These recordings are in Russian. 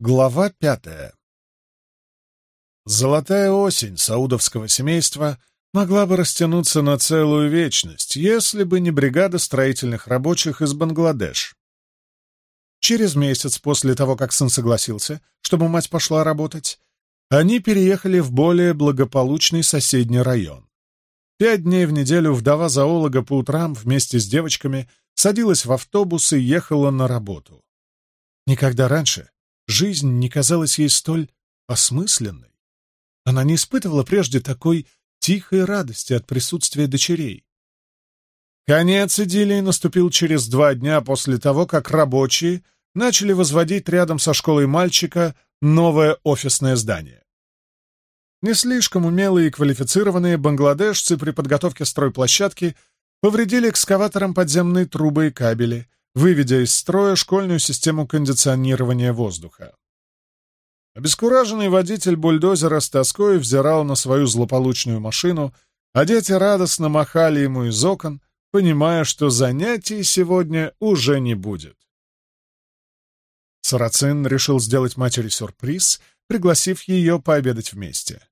Глава пятая. Золотая осень саудовского семейства могла бы растянуться на целую вечность, если бы не бригада строительных рабочих из Бангладеш. Через месяц после того, как сын согласился, чтобы мать пошла работать, они переехали в более благополучный соседний район. Пять дней в неделю вдова зоолога по утрам вместе с девочками садилась в автобус и ехала на работу. Никогда раньше жизнь не казалась ей столь осмысленной. Она не испытывала прежде такой тихой радости от присутствия дочерей. Конец идиллии наступил через два дня после того, как рабочие начали возводить рядом со школой мальчика новое офисное здание. Не слишком умелые и квалифицированные бангладешцы при подготовке стройплощадки повредили экскаватором подземные трубы и кабели — выведя из строя школьную систему кондиционирования воздуха. Обескураженный водитель бульдозера с тоской взирал на свою злополучную машину, а дети радостно махали ему из окон, понимая, что занятий сегодня уже не будет. Сарацин решил сделать матери сюрприз, пригласив ее пообедать вместе.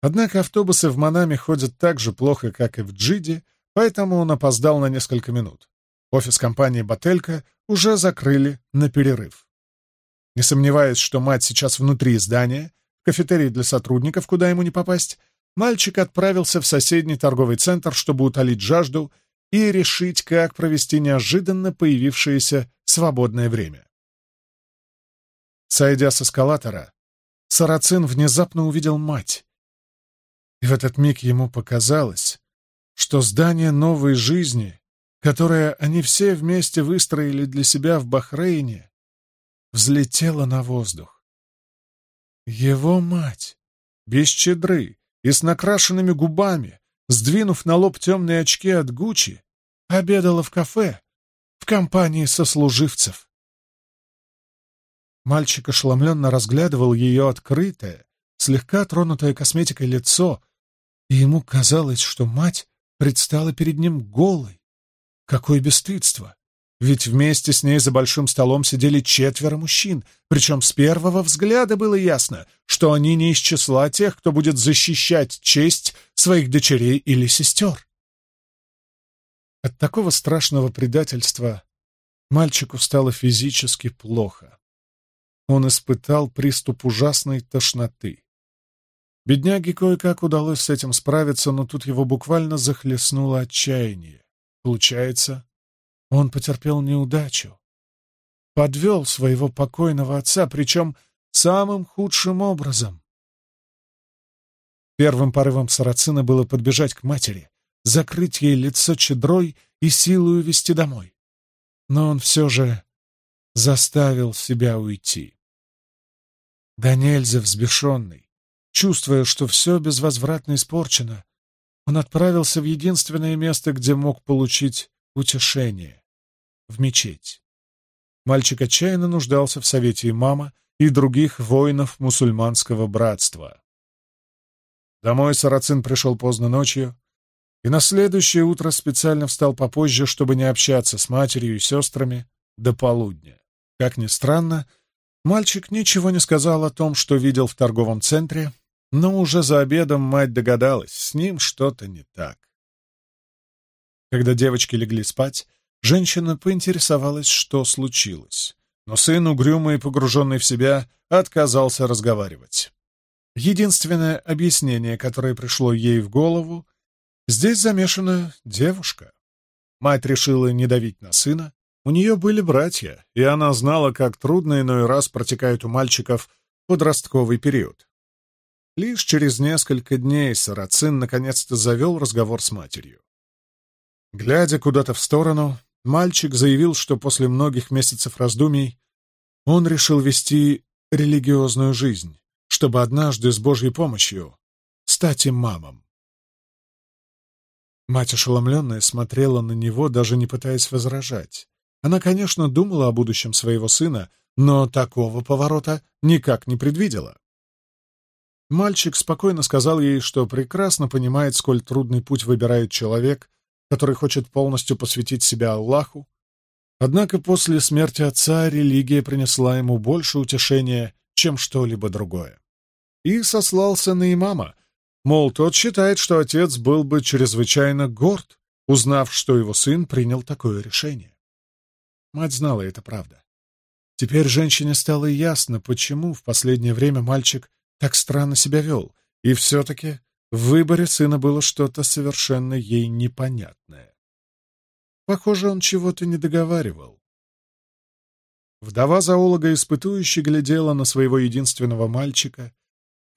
Однако автобусы в Манаме ходят так же плохо, как и в Джиде, поэтому он опоздал на несколько минут. Офис компании «Бателька» уже закрыли на перерыв. Не сомневаясь, что мать сейчас внутри здания, в кафетерии для сотрудников, куда ему не попасть, мальчик отправился в соседний торговый центр, чтобы утолить жажду и решить, как провести неожиданно появившееся свободное время. Сойдя с эскалатора, Сарацин внезапно увидел мать. И в этот миг ему показалось, что здание новой жизни которое они все вместе выстроили для себя в Бахрейне, взлетело на воздух. Его мать, без чедры и с накрашенными губами, сдвинув на лоб темные очки от Гуччи, обедала в кафе в компании сослуживцев. Мальчик ошеломленно разглядывал ее открытое, слегка тронутое косметикой лицо, и ему казалось, что мать предстала перед ним голой, Какое бесстыдство! Ведь вместе с ней за большим столом сидели четверо мужчин, причем с первого взгляда было ясно, что они не из числа тех, кто будет защищать честь своих дочерей или сестер. От такого страшного предательства мальчику стало физически плохо. Он испытал приступ ужасной тошноты. Бедняге кое-как удалось с этим справиться, но тут его буквально захлестнуло отчаяние. Получается, он потерпел неудачу. Подвел своего покойного отца, причем самым худшим образом. Первым порывом Сарацина было подбежать к матери, закрыть ей лицо чадрой и силою вести домой. Но он все же заставил себя уйти. Да нельзя взбешенный, чувствуя, что все безвозвратно испорчено, он отправился в единственное место, где мог получить утешение — в мечеть. Мальчик отчаянно нуждался в совете имама и других воинов мусульманского братства. Домой Сарацин пришел поздно ночью, и на следующее утро специально встал попозже, чтобы не общаться с матерью и сестрами до полудня. Как ни странно, мальчик ничего не сказал о том, что видел в торговом центре, но уже за обедом мать догадалась, с ним что-то не так. Когда девочки легли спать, женщина поинтересовалась, что случилось, но сын, угрюмый и погруженный в себя, отказался разговаривать. Единственное объяснение, которое пришло ей в голову, здесь замешана девушка. Мать решила не давить на сына, у нее были братья, и она знала, как трудно иной раз протекает у мальчиков подростковый период. Лишь через несколько дней Сарацин наконец-то завел разговор с матерью. Глядя куда-то в сторону, мальчик заявил, что после многих месяцев раздумий он решил вести религиозную жизнь, чтобы однажды с Божьей помощью стать имамом. Мать ошеломленная смотрела на него, даже не пытаясь возражать. Она, конечно, думала о будущем своего сына, но такого поворота никак не предвидела. Мальчик спокойно сказал ей, что прекрасно понимает, сколь трудный путь выбирает человек, который хочет полностью посвятить себя Аллаху. Однако после смерти отца религия принесла ему больше утешения, чем что-либо другое. И сослался на имама, мол, тот считает, что отец был бы чрезвычайно горд, узнав, что его сын принял такое решение. Мать знала, это правда. Теперь женщине стало ясно, почему в последнее время мальчик так странно себя вел, и все-таки в выборе сына было что-то совершенно ей непонятное. Похоже, он чего-то не договаривал. Вдова зоолога испытующе глядела на своего единственного мальчика,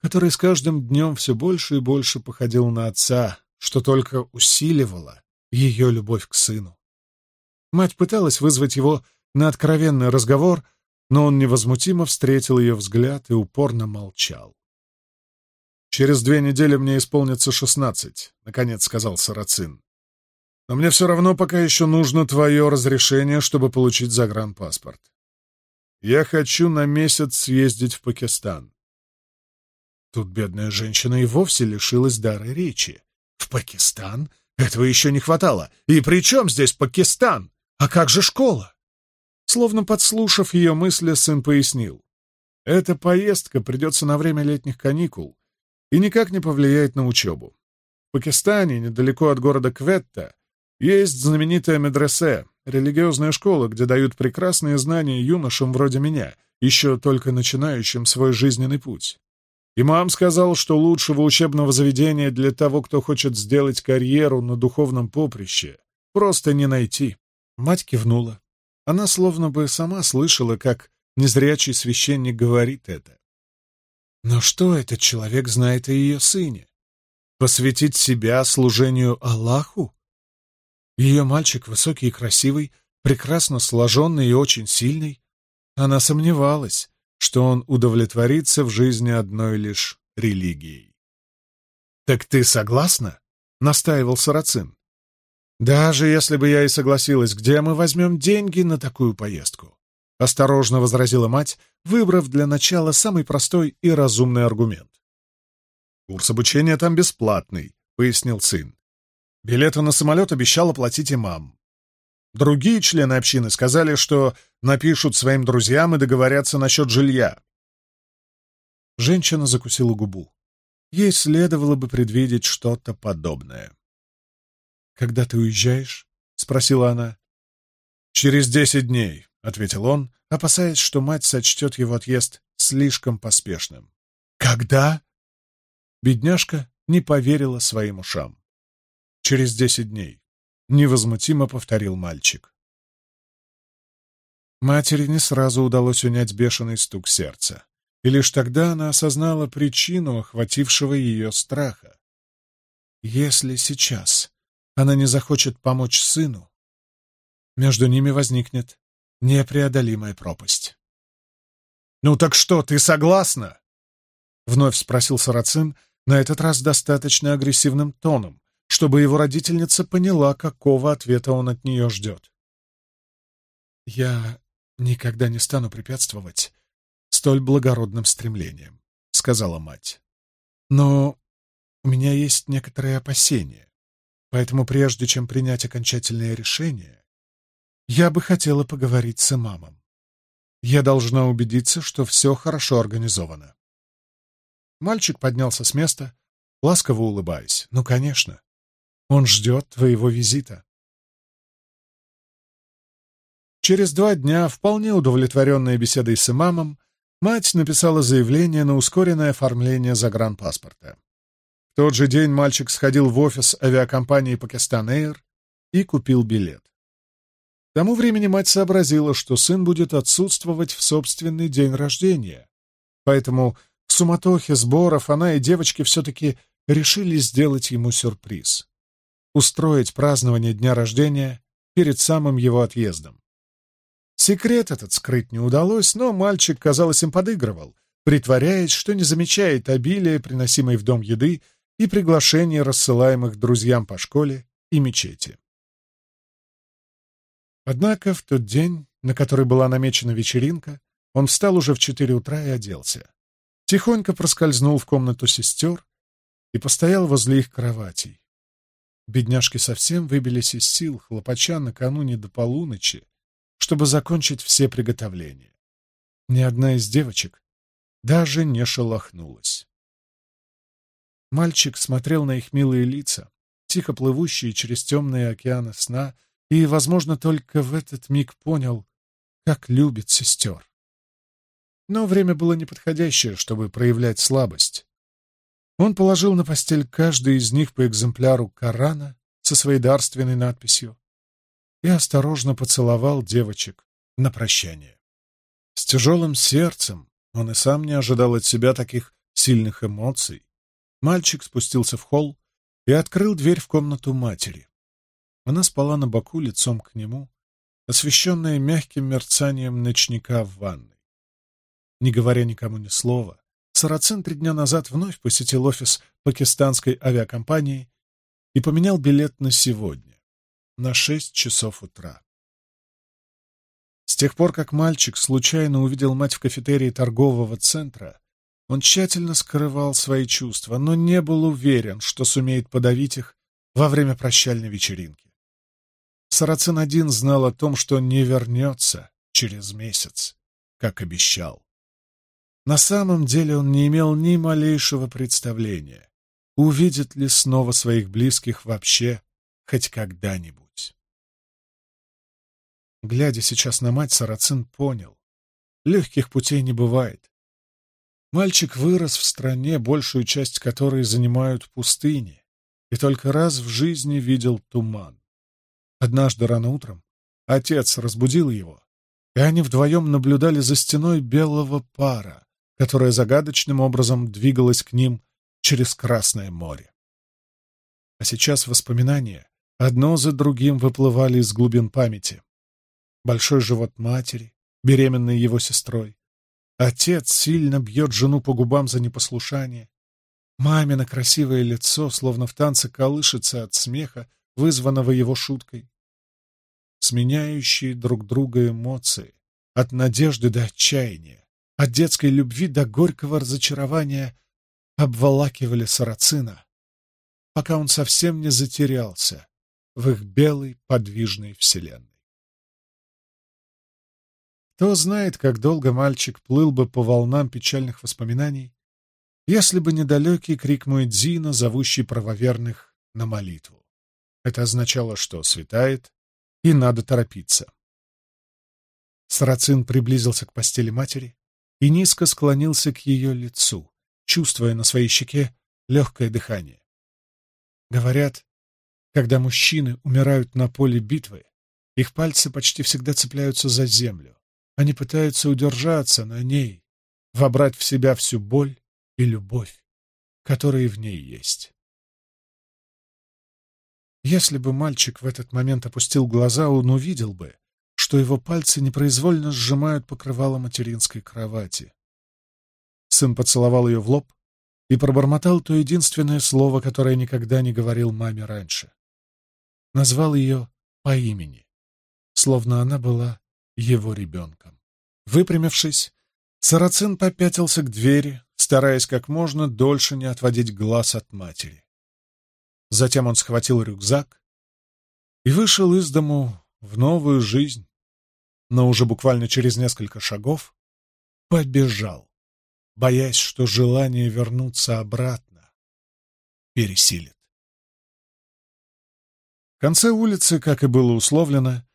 который с каждым днем все больше и больше походил на отца, что только усиливало ее любовь к сыну. Мать пыталась вызвать его на откровенный разговор — но он невозмутимо встретил ее взгляд и упорно молчал. «Через две недели мне исполнится шестнадцать», — наконец сказал Сарацин. «Но мне все равно пока еще нужно твое разрешение, чтобы получить загранпаспорт. Я хочу на месяц съездить в Пакистан». Тут бедная женщина и вовсе лишилась дара речи. «В Пакистан? Этого еще не хватало. И при чем здесь Пакистан? А как же школа?» словно подслушав ее мысли, сын пояснил. «Эта поездка придется на время летних каникул и никак не повлияет на учебу. В Пакистане, недалеко от города Кветта, есть знаменитая медресе, религиозная школа, где дают прекрасные знания юношам вроде меня, еще только начинающим свой жизненный путь. Имам сказал, что лучшего учебного заведения для того, кто хочет сделать карьеру на духовном поприще, просто не найти. Мать кивнула. Она словно бы сама слышала, как незрячий священник говорит это. Но что этот человек знает о ее сыне? Посвятить себя служению Аллаху? Ее мальчик высокий и красивый, прекрасно сложенный и очень сильный. Она сомневалась, что он удовлетворится в жизни одной лишь религией. «Так ты согласна?» — настаивал Сарацин. Даже если бы я и согласилась, где мы возьмем деньги на такую поездку? Осторожно возразила мать, выбрав для начала самый простой и разумный аргумент. Курс обучения там бесплатный, пояснил сын. Билеты на самолет обещал оплатить имам. Другие члены общины сказали, что напишут своим друзьям и договорятся насчет жилья. Женщина закусила губу. Ей следовало бы предвидеть что-то подобное когда ты уезжаешь?» — спросила она. «Через десять дней», — ответил он, опасаясь, что мать сочтет его отъезд слишком поспешным. «Когда?» Бедняжка не поверила своим ушам. «Через десять дней», — невозмутимо повторил мальчик. Матери не сразу удалось унять бешеный стук сердца, и лишь тогда она осознала причину охватившего ее страха. «Если сейчас она не захочет помочь сыну, между ними возникнет непреодолимая пропасть. «Ну так что, ты согласна?» — вновь спросил Сарацин, на этот раз достаточно агрессивным тоном, чтобы его родительница поняла, какого ответа он от нее ждет. «Я никогда не стану препятствовать столь благородным стремлениям», — сказала мать. «Но у меня есть некоторые опасения. Поэтому прежде чем принять окончательное решение, я бы хотела поговорить с имамом. Я должна убедиться, что все хорошо организовано. Мальчик поднялся с места, ласково улыбаясь. Ну, конечно. Он ждет твоего визита. Через два дня, вполне удовлетворенная беседой с имамом, мать написала заявление на ускоренное оформление загранпаспорта. В тот же день мальчик сходил в офис авиакомпании «Пакистан-Эйр» и купил билет. К тому времени мать сообразила, что сын будет отсутствовать в собственный день рождения, поэтому в суматохе сборов она и девочки все-таки решили сделать ему сюрприз — устроить празднование дня рождения перед самым его отъездом. Секрет этот скрыть не удалось, но мальчик, казалось, им подыгрывал, притворяясь, что не замечает обилия, приносимой в дом еды, и приглашения, рассылаемых друзьям по школе и мечети. Однако в тот день, на который была намечена вечеринка, он встал уже в четыре утра и оделся. Тихонько проскользнул в комнату сестер и постоял возле их кроватей. Бедняжки совсем выбились из сил, хлопача накануне до полуночи, чтобы закончить все приготовления. Ни одна из девочек даже не шелохнулась. Мальчик смотрел на их милые лица, тихо плывущие через темные океаны сна, и, возможно, только в этот миг понял, как любит сестер. Но время было неподходящее, чтобы проявлять слабость. Он положил на постель каждый из них по экземпляру Корана со своей дарственной надписью и осторожно поцеловал девочек на прощание. С тяжелым сердцем он и сам не ожидал от себя таких сильных эмоций, Мальчик спустился в холл и открыл дверь в комнату матери. Она спала на боку лицом к нему, освещенная мягким мерцанием ночника в ванной. Не говоря никому ни слова, Сарацин три дня назад вновь посетил офис пакистанской авиакомпании и поменял билет на сегодня, на шесть часов утра. С тех пор, как мальчик случайно увидел мать в кафетерии торгового центра, он тщательно скрывал свои чувства, но не был уверен, что сумеет подавить их во время прощальной вечеринки. Сарацин один знал о том, что не вернется через месяц, как обещал. На самом деле он не имел ни малейшего представления, увидит ли снова своих близких вообще хоть когда-нибудь. Глядя сейчас на мать, Сарацин понял. Легких путей не бывает. Мальчик вырос в стране, большую часть которой занимают пустыни, и только раз в жизни видел туман. Однажды рано утром отец разбудил его, и они вдвоем наблюдали за стеной белого пара, которая загадочным образом двигалась к ним через Красное море. А сейчас воспоминания одно за другим выплывали из глубин памяти. Большой живот матери, беременной его сестрой, Отец сильно бьет жену по губам за непослушание. Мамино красивое лицо, словно в танце, колышется от смеха, вызванного его шуткой. Сменяющие друг друга эмоции, от надежды до отчаяния, от детской любви до горького разочарования, обволакивали сарацина, пока он совсем не затерялся в их белой подвижной вселенной. Кто знает, как долго мальчик плыл бы по волнам печальных воспоминаний, если бы недалекий крик Муэдзина, зовущий правоверных на молитву. Это означало, что светает, и надо торопиться. Сарацин приблизился к постели матери и низко склонился к ее лицу, чувствуя на своей щеке легкое дыхание. Говорят, когда мужчины умирают на поле битвы, их пальцы почти всегда цепляются за землю. Они пытаются удержаться на ней, вобрать в себя всю боль и любовь, которые в ней есть. Если бы мальчик в этот момент опустил глаза, он увидел бы, что его пальцы непроизвольно сжимают покрывало материнской кровати. Сын поцеловал ее в лоб и пробормотал то единственное слово, которое никогда не говорил маме раньше. Назвал ее по имени, словно она была его ребенком. Выпрямившись, Сарацин попятился к двери, стараясь как можно дольше не отводить глаз от матери. Затем он схватил рюкзак и вышел из дому в новую жизнь, но уже буквально через несколько шагов побежал, боясь, что желание вернуться обратно пересилит. В конце улицы, как и было условлено,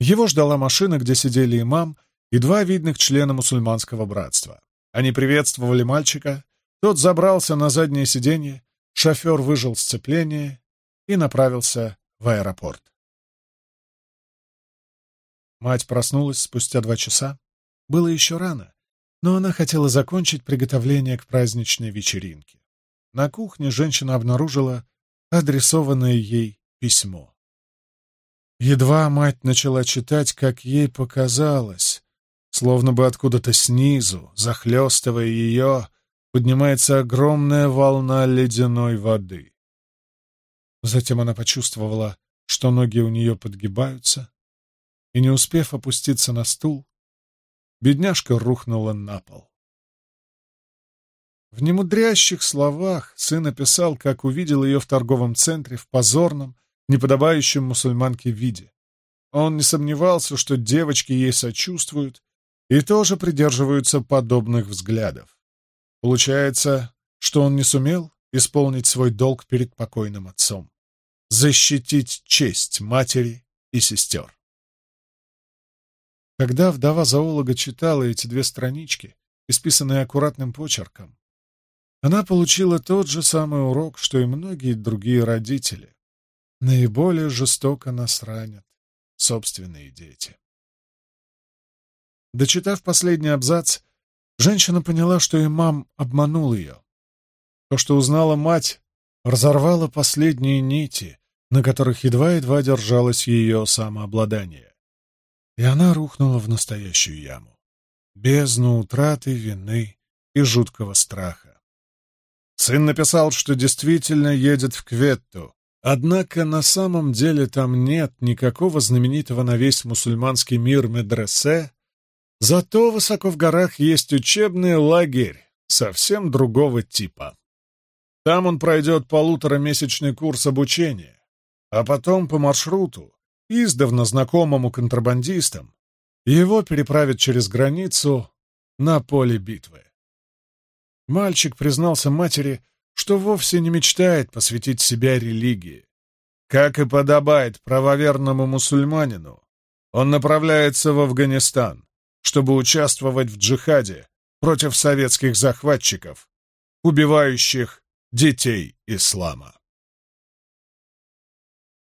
его ждала машина, где сидели имам и два видных члена мусульманского братства. Они приветствовали мальчика, тот забрался на заднее сиденье, шофер выжил сцепление и направился в аэропорт. Мать проснулась спустя два часа. Было еще рано, но она хотела закончить приготовление к праздничной вечеринке. На кухне женщина обнаружила адресованное ей письмо. Едва мать начала читать, как ей показалось, словно бы откуда-то снизу, захлестывая ее, поднимается огромная волна ледяной воды. Затем она почувствовала, что ноги у нее подгибаются, и, не успев опуститься на стул, бедняжка рухнула на пол. В немудрящих словах сын описал, как увидел ее в торговом центре в позорном, неподобающим мусульманке виде. Он не сомневался, что девочки ей сочувствуют и тоже придерживаются подобных взглядов. Получается, что он не сумел исполнить свой долг перед покойным отцом — защитить честь матери и сестер. Когда вдова зоолога читала эти две странички, исписанные аккуратным почерком, она получила тот же самый урок, что и многие другие родители наиболее жестоко нас ранят собственные дети. Дочитав последний абзац, женщина поняла, что имам обманул ее. То, что узнала мать, разорвало последние нити, на которых едва-едва держалось ее самообладание. И она рухнула в настоящую яму. Бездну утраты, вины и жуткого страха. Сын написал, что действительно едет в Кветту, Однако на самом деле там нет никакого знаменитого на весь мусульманский мир медресе, зато высоко в горах есть учебный лагерь совсем другого типа. Там он пройдет полуторамесячный курс обучения, а потом по маршруту, издавна знакомому контрабандистам, его переправят через границу на поле битвы. Мальчик признался матери, что вовсе не мечтает посвятить себя религии. Как и подобает правоверному мусульманину, он направляется в Афганистан, чтобы участвовать в джихаде против советских захватчиков, убивающих детей ислама.